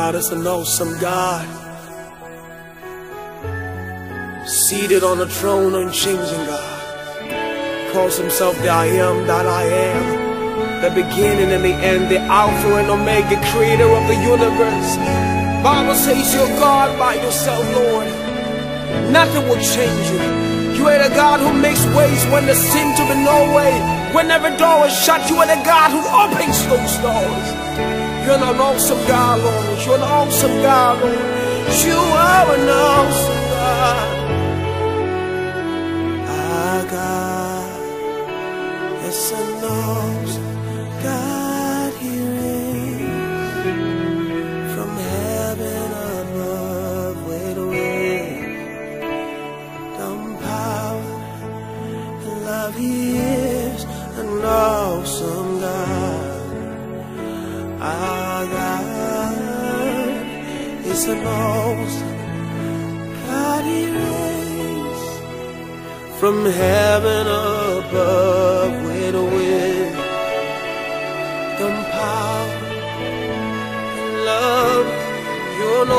God is an awesome God. Seated on the throne, unchanging God. Calls himself the I am that I am. The beginning and the end, the Alpha and Omega, creator of the universe. Bible says you're God by yourself, Lord. Nothing will change you. You are the God who makes ways when there seems to be no way. When every door is shut, you are the God who opens those doors. You're an awesome God, Lord. You're an awesome God, Lord. You are an awesome God. Our God is an awesome is an awesome God. He reigns from heaven above with wisdom, power, and love. You're an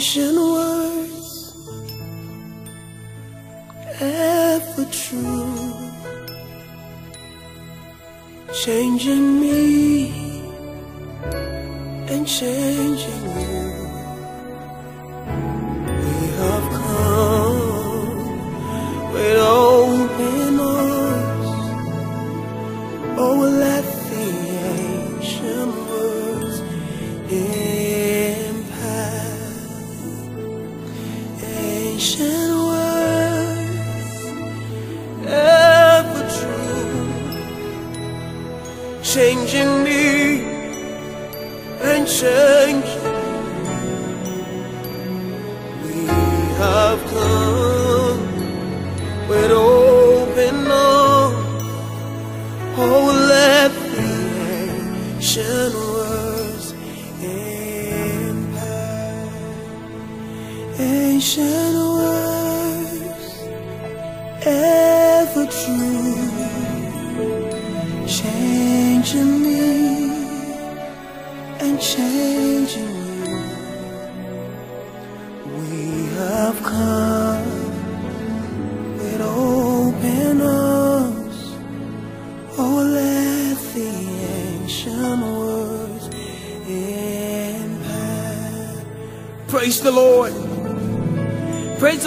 Words, ever true, changing me and changing you.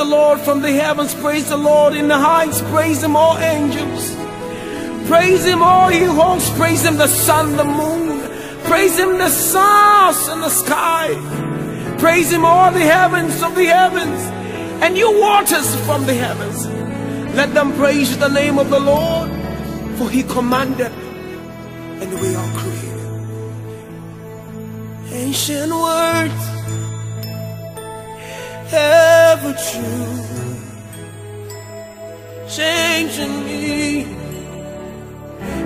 The Lord from the heavens. Praise the Lord in the heights. Praise Him, all angels. Praise Him, all ye hosts. Praise Him, the sun, the moon. Praise Him, the stars in the sky. Praise Him, all the heavens of the heavens, and you waters from the heavens. Let them praise the name of the Lord, for He commanded, and we are created. Ancient words, ever true, changing me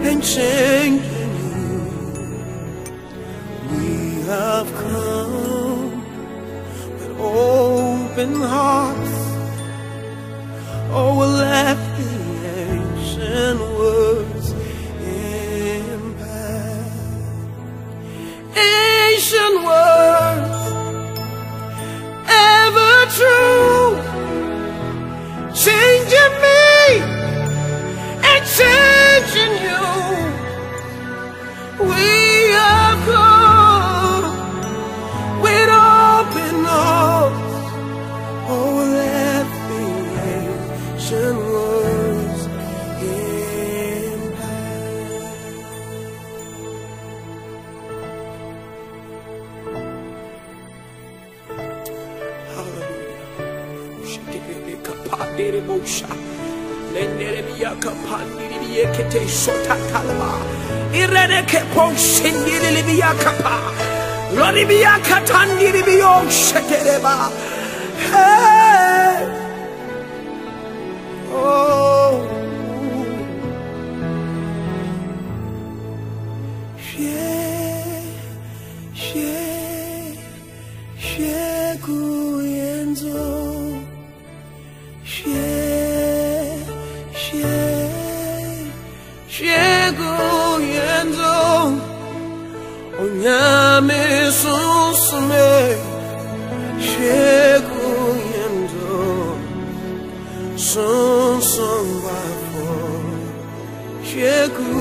and changing you. We have come with open hearts. Oh, let the ancient words impact. Ancient words, true, changing me and changing Lenderemiyakapandiribiekete sotakalaba. Irenekeposhindiribiyakapa. Loribiyakatandiribiyoshitereba. Hey. Oh.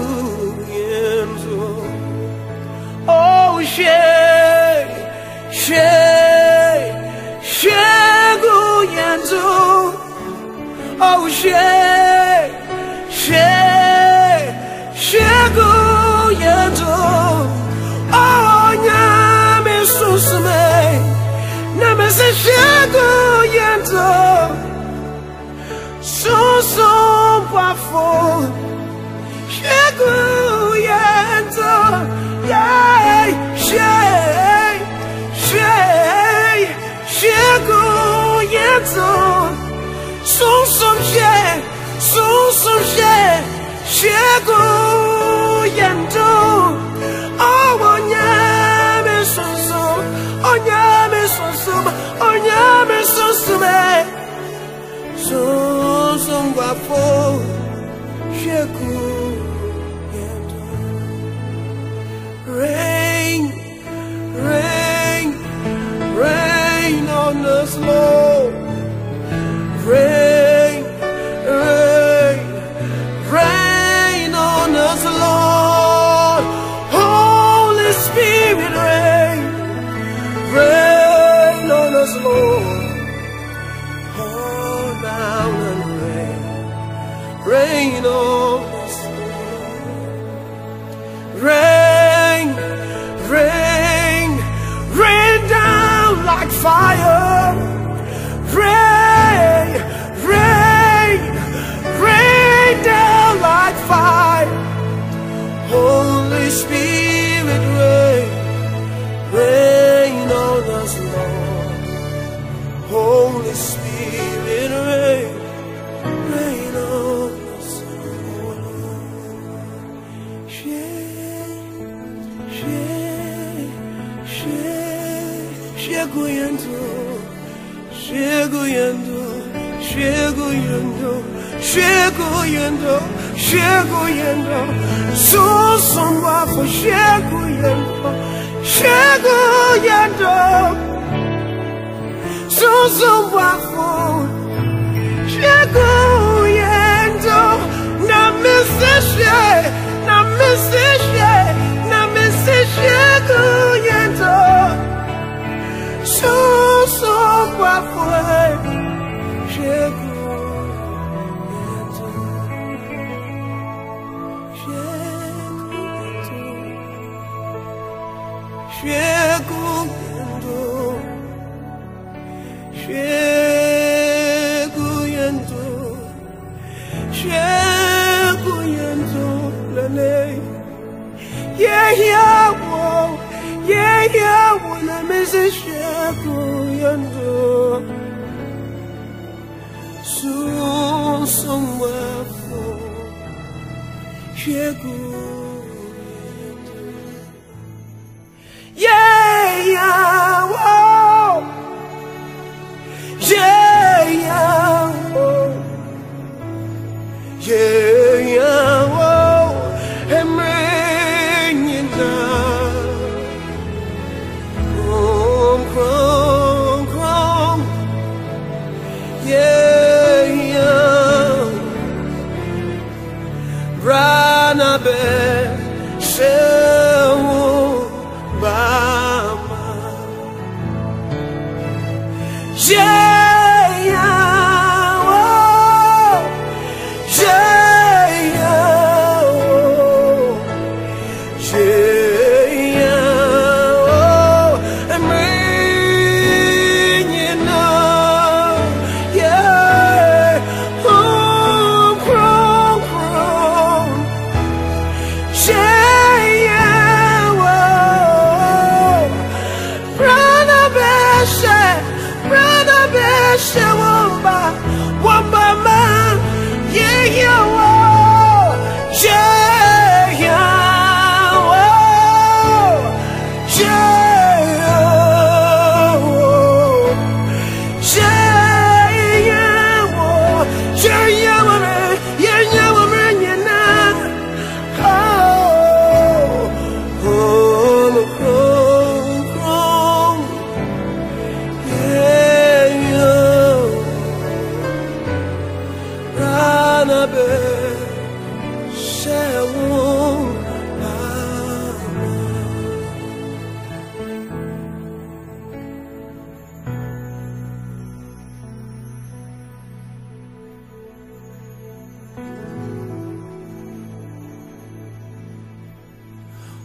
孤雁走，血过眼头，血过眼头，诉送寡妇血过眼头，血过眼头，诉送寡妇血过眼头，那么是血，那么是。Cuộc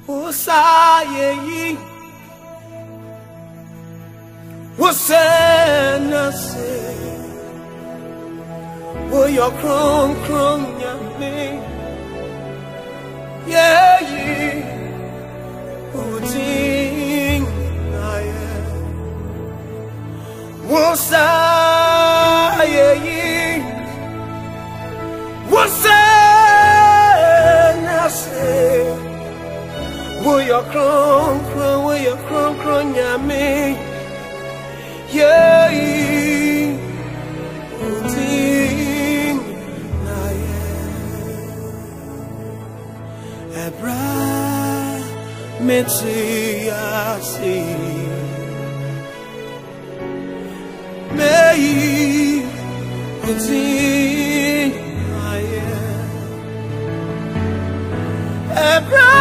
usayeyi. Usenase. Uyokronkron yami yeyi. Udinaye usayeyi. We are crown, crown, we are crown, crown, yummy? Yay, Uting, Naye, Abra, Metsiasi. May, Uting, Naye, Abra.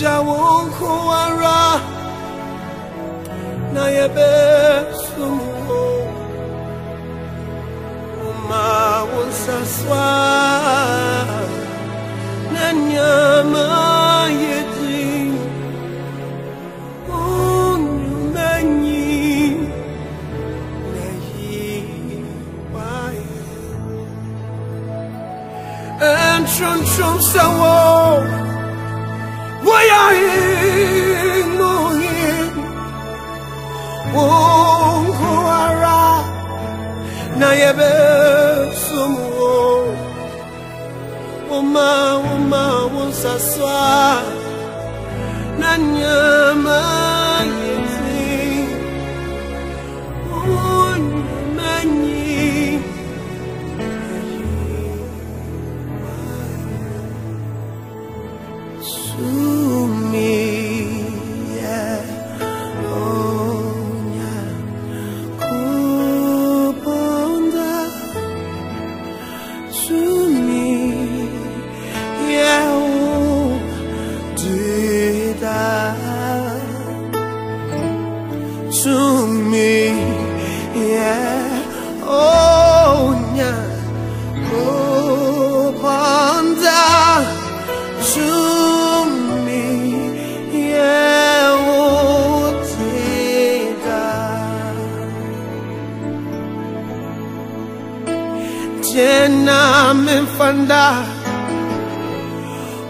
jawonkowara naye besumo uma wonsaswa nanyama yedi unyumenyi nehiwaye entrontrom sawo dying morning Wongwara Nayebe Sumo Oma Oma Wonsaswa Nanyama.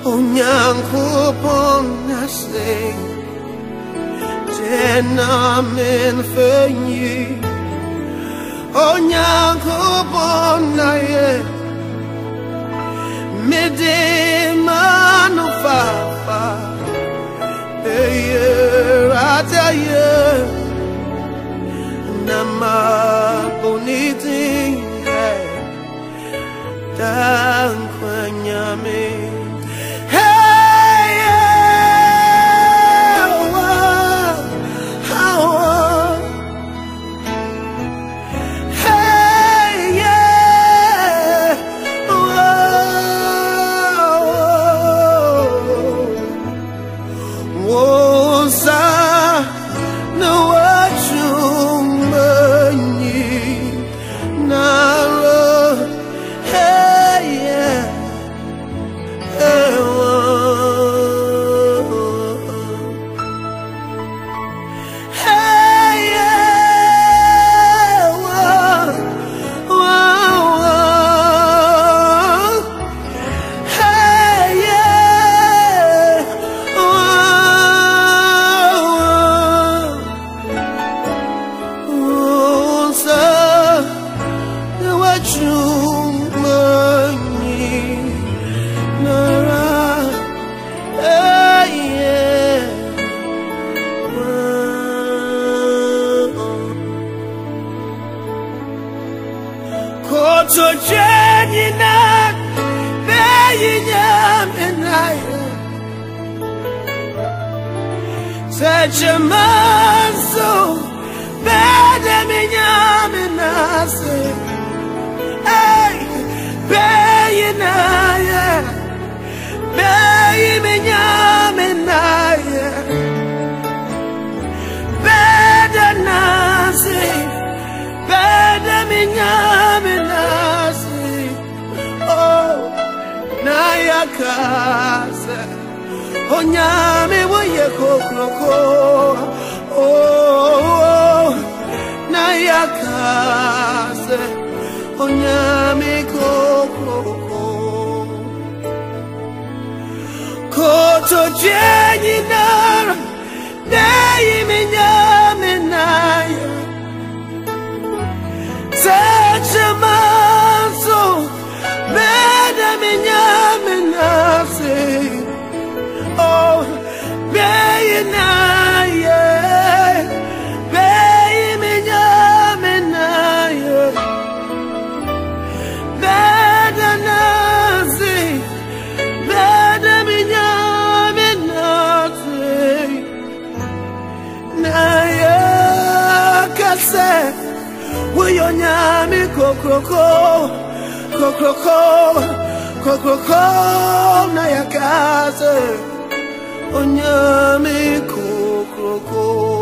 onyankopɔnasɛe kyɛ na menfɛ nyi onyankopɔnayɛ mede ma no fafa eyerataye na mabonitiɛ dankwanyame kase onyame woye oh, oh na akaze onyame kokloko koto jenyinara neyiminyame naye Nyami kokroko Kokroko Kokroko Na yakase Onyami kokroko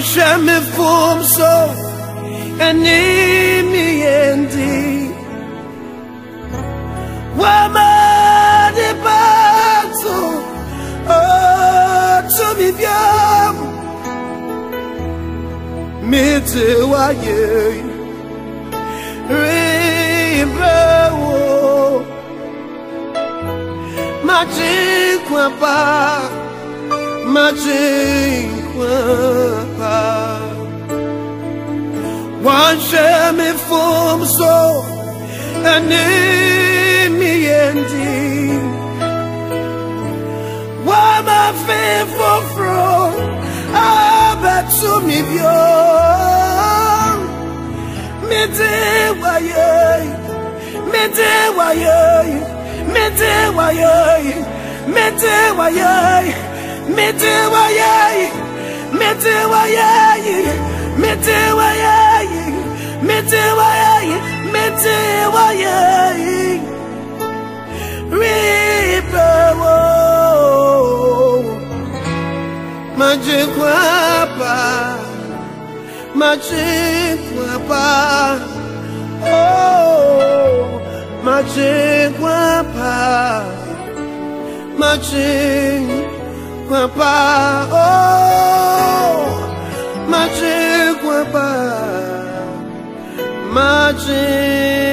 شم فومسو أنيمي عندي وما نباتو أتو بيام متواجي ريبو ما تيكوا با ما تيكوا apart. Washeme fumso anemi yendi wama fefo fro abatumi byo mede waye mede waye mede waye mede waye mede waye Metewa ya ye Metewa ya ye Metewa ya ye Metewa ya ye Ripewo Majikwapa Majikwapa Oh Majikwapa Majikwapa Wapa. Oh, Wapa. Magic.